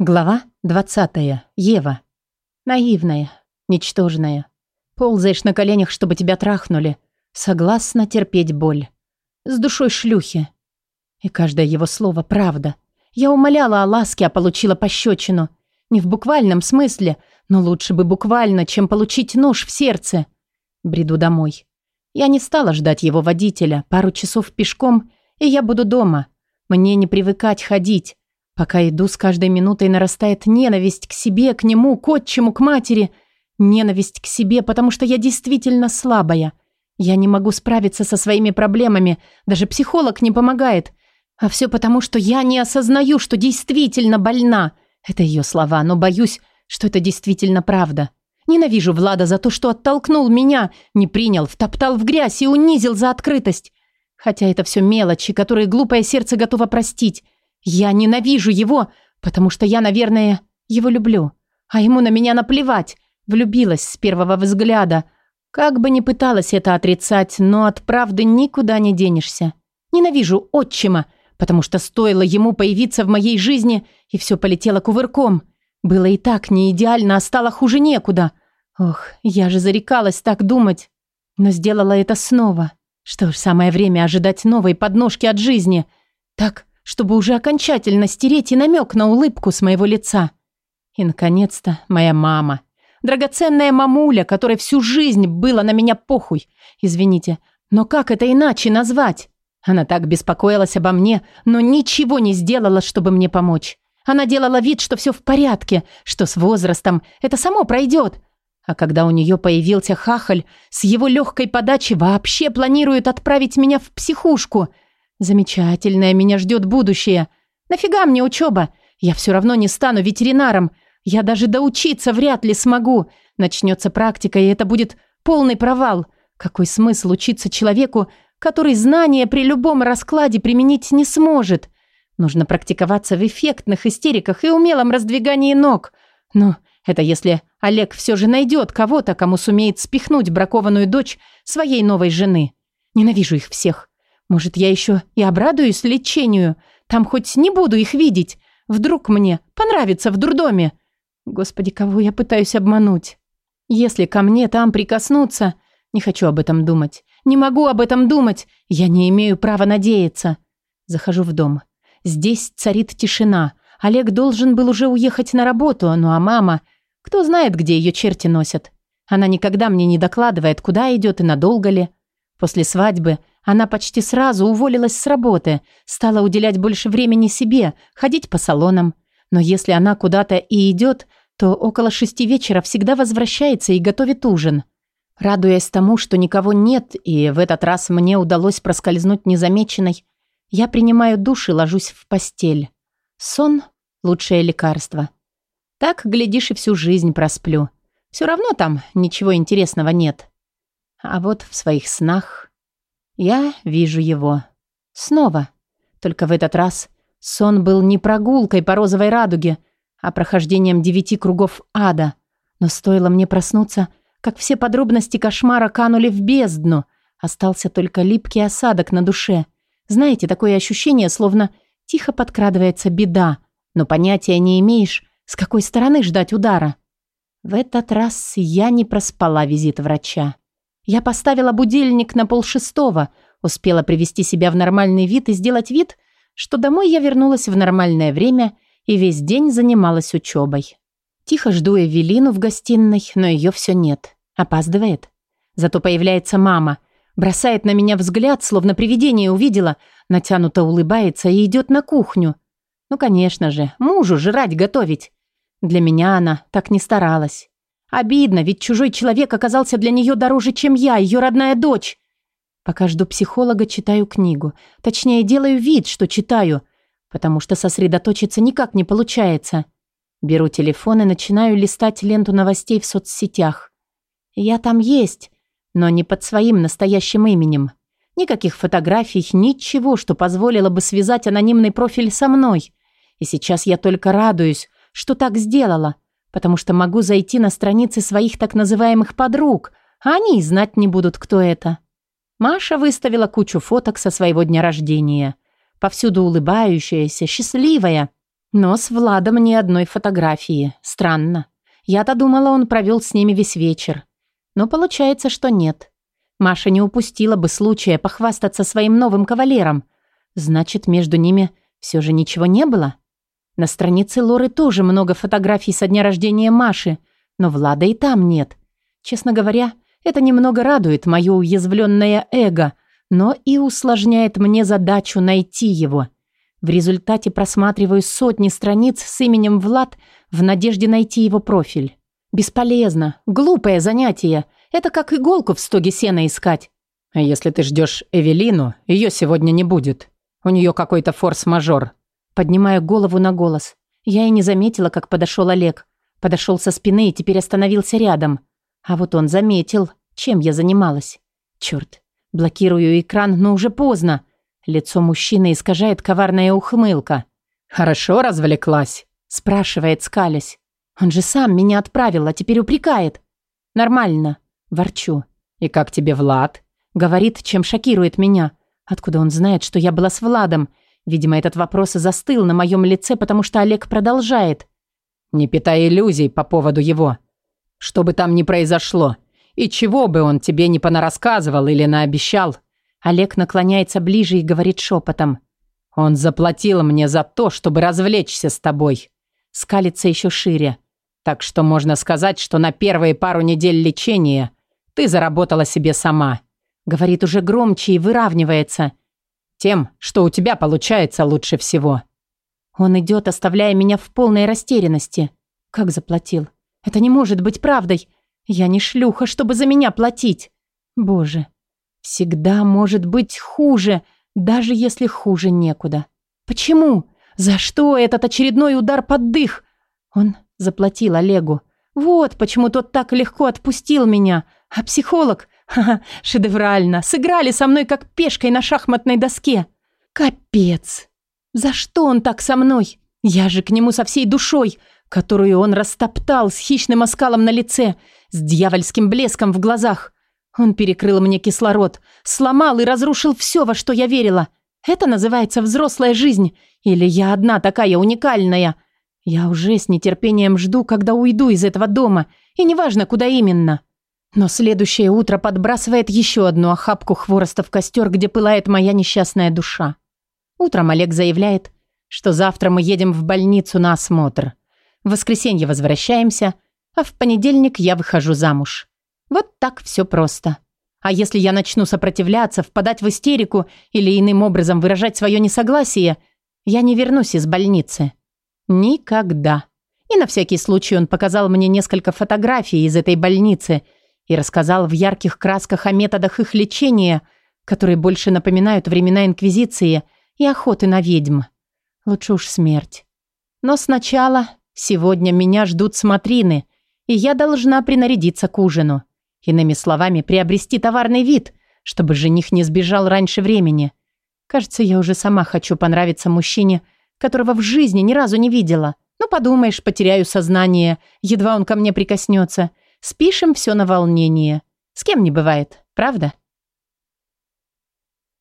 Глава 20. Ева. Наивная, ничтожная. Ползаешь на коленях, чтобы тебя трахнули. Согласна терпеть боль. С душой шлюхи. И каждое его слово – правда. Я умоляла о ласке, а получила пощечину. Не в буквальном смысле, но лучше бы буквально, чем получить нож в сердце. Бреду домой. Я не стала ждать его водителя. Пару часов пешком, и я буду дома. Мне не привыкать ходить. Пока иду, с каждой минутой нарастает ненависть к себе, к нему, к отчиму, к матери. Ненависть к себе, потому что я действительно слабая. Я не могу справиться со своими проблемами, даже психолог не помогает. А все потому, что я не осознаю, что действительно больна. Это ее слова, но боюсь, что это действительно правда. Ненавижу Влада за то, что оттолкнул меня, не принял, втоптал в грязь и унизил за открытость. Хотя это все мелочи, которые глупое сердце готово простить. Я ненавижу его, потому что я, наверное, его люблю. А ему на меня наплевать. Влюбилась с первого взгляда. Как бы ни пыталась это отрицать, но от правды никуда не денешься. Ненавижу отчима, потому что стоило ему появиться в моей жизни, и все полетело кувырком. Было и так не идеально, а стало хуже некуда. Ох, я же зарекалась так думать. Но сделала это снова. Что ж, самое время ожидать новой подножки от жизни. Так чтобы уже окончательно стереть и намек на улыбку с моего лица. И, наконец-то, моя мама. Драгоценная мамуля, которой всю жизнь было на меня похуй. Извините, но как это иначе назвать? Она так беспокоилась обо мне, но ничего не сделала, чтобы мне помочь. Она делала вид, что все в порядке, что с возрастом это само пройдет. А когда у нее появился хахаль, с его легкой подачи вообще планируют отправить меня в психушку – Замечательное меня ждет будущее. Нафига мне учеба? Я все равно не стану ветеринаром. Я даже доучиться вряд ли смогу. Начнется практика, и это будет полный провал. Какой смысл учиться человеку, который знания при любом раскладе применить не сможет? Нужно практиковаться в эффектных истериках и умелом раздвигании ног. Но это если Олег все же найдет кого-то, кому сумеет спихнуть бракованную дочь своей новой жены. Ненавижу их всех. Может, я еще и обрадуюсь лечению? Там хоть не буду их видеть. Вдруг мне понравится в дурдоме. Господи, кого я пытаюсь обмануть? Если ко мне там прикоснуться... Не хочу об этом думать. Не могу об этом думать. Я не имею права надеяться. Захожу в дом. Здесь царит тишина. Олег должен был уже уехать на работу, ну а мама... Кто знает, где ее черти носят. Она никогда мне не докладывает, куда идет и надолго ли. После свадьбы она почти сразу уволилась с работы, стала уделять больше времени себе, ходить по салонам. Но если она куда-то и идет, то около шести вечера всегда возвращается и готовит ужин. Радуясь тому, что никого нет, и в этот раз мне удалось проскользнуть незамеченной, я принимаю душ и ложусь в постель. Сон – лучшее лекарство. Так, глядишь, и всю жизнь просплю. Все равно там ничего интересного нет. А вот в своих снах... Я вижу его. Снова. Только в этот раз сон был не прогулкой по розовой радуге, а прохождением девяти кругов ада. Но стоило мне проснуться, как все подробности кошмара канули в бездну. Остался только липкий осадок на душе. Знаете, такое ощущение, словно тихо подкрадывается беда, но понятия не имеешь, с какой стороны ждать удара. В этот раз я не проспала визит врача. Я поставила будильник на полшестого, успела привести себя в нормальный вид и сделать вид, что домой я вернулась в нормальное время и весь день занималась учебой. Тихо жду Эвелину в гостиной, но ее все нет. Опаздывает. Зато появляется мама. Бросает на меня взгляд, словно привидение увидела, натянуто улыбается и идет на кухню. Ну, конечно же, мужу жрать готовить. Для меня она так не старалась. Обидно, ведь чужой человек оказался для нее дороже, чем я, ее родная дочь. Пока жду психолога, читаю книгу. Точнее, делаю вид, что читаю, потому что сосредоточиться никак не получается. Беру телефон и начинаю листать ленту новостей в соцсетях. Я там есть, но не под своим настоящим именем. Никаких фотографий, ничего, что позволило бы связать анонимный профиль со мной. И сейчас я только радуюсь, что так сделала – потому что могу зайти на страницы своих так называемых подруг, а они и знать не будут, кто это. Маша выставила кучу фоток со своего дня рождения. Повсюду улыбающаяся, счастливая. Но с Владом ни одной фотографии. Странно. Я-то думала, он провел с ними весь вечер. Но получается, что нет. Маша не упустила бы случая похвастаться своим новым кавалером. Значит, между ними все же ничего не было? — на странице Лоры тоже много фотографий со дня рождения Маши, но Влада и там нет. Честно говоря, это немного радует мое уязвленное эго, но и усложняет мне задачу найти его. В результате просматриваю сотни страниц с именем Влад в надежде найти его профиль. Бесполезно, глупое занятие. Это как иголку в стоге сена искать. А если ты ждешь Эвелину, ее сегодня не будет. У нее какой-то форс-мажор поднимая голову на голос. Я и не заметила, как подошел Олег. Подошел со спины и теперь остановился рядом. А вот он заметил, чем я занималась. Черт, блокирую экран, но уже поздно. Лицо мужчины искажает коварная ухмылка. «Хорошо развлеклась?» – спрашивает, скалясь. «Он же сам меня отправил, а теперь упрекает». «Нормально», – ворчу. «И как тебе Влад?» – говорит, чем шокирует меня. «Откуда он знает, что я была с Владом?» Видимо, этот вопрос застыл на моем лице, потому что Олег продолжает. «Не питай иллюзий по поводу его. Что бы там ни произошло, и чего бы он тебе не понарассказывал или наобещал». Олег наклоняется ближе и говорит шепотом. «Он заплатил мне за то, чтобы развлечься с тобой». Скалится еще шире. «Так что можно сказать, что на первые пару недель лечения ты заработала себе сама». Говорит уже громче и выравнивается – тем, что у тебя получается лучше всего». Он идет, оставляя меня в полной растерянности. Как заплатил? Это не может быть правдой. Я не шлюха, чтобы за меня платить. Боже, всегда может быть хуже, даже если хуже некуда. Почему? За что этот очередной удар под дых? Он заплатил Олегу. Вот почему тот так легко отпустил меня. А психолог Ха-ха, шедеврально. Сыграли со мной как пешкой на шахматной доске. Капец. За что он так со мной? Я же к нему со всей душой, которую он растоптал с хищным оскалом на лице, с дьявольским блеском в глазах. Он перекрыл мне кислород, сломал и разрушил все, во что я верила. Это называется взрослая жизнь. Или я одна такая уникальная. Я уже с нетерпением жду, когда уйду из этого дома. И неважно, куда именно. Но следующее утро подбрасывает еще одну охапку хвороста в костер, где пылает моя несчастная душа. Утром Олег заявляет, что завтра мы едем в больницу на осмотр. В воскресенье возвращаемся, а в понедельник я выхожу замуж. Вот так все просто. А если я начну сопротивляться, впадать в истерику или иным образом выражать свое несогласие, я не вернусь из больницы. Никогда. И на всякий случай он показал мне несколько фотографий из этой больницы – и рассказал в ярких красках о методах их лечения, которые больше напоминают времена Инквизиции и охоты на ведьм. Лучше уж смерть. Но сначала сегодня меня ждут смотрины, и я должна принарядиться к ужину. Иными словами, приобрести товарный вид, чтобы жених не сбежал раньше времени. Кажется, я уже сама хочу понравиться мужчине, которого в жизни ни разу не видела. Ну, подумаешь, потеряю сознание, едва он ко мне прикоснется – Спишем все на волнение. С кем не бывает, правда?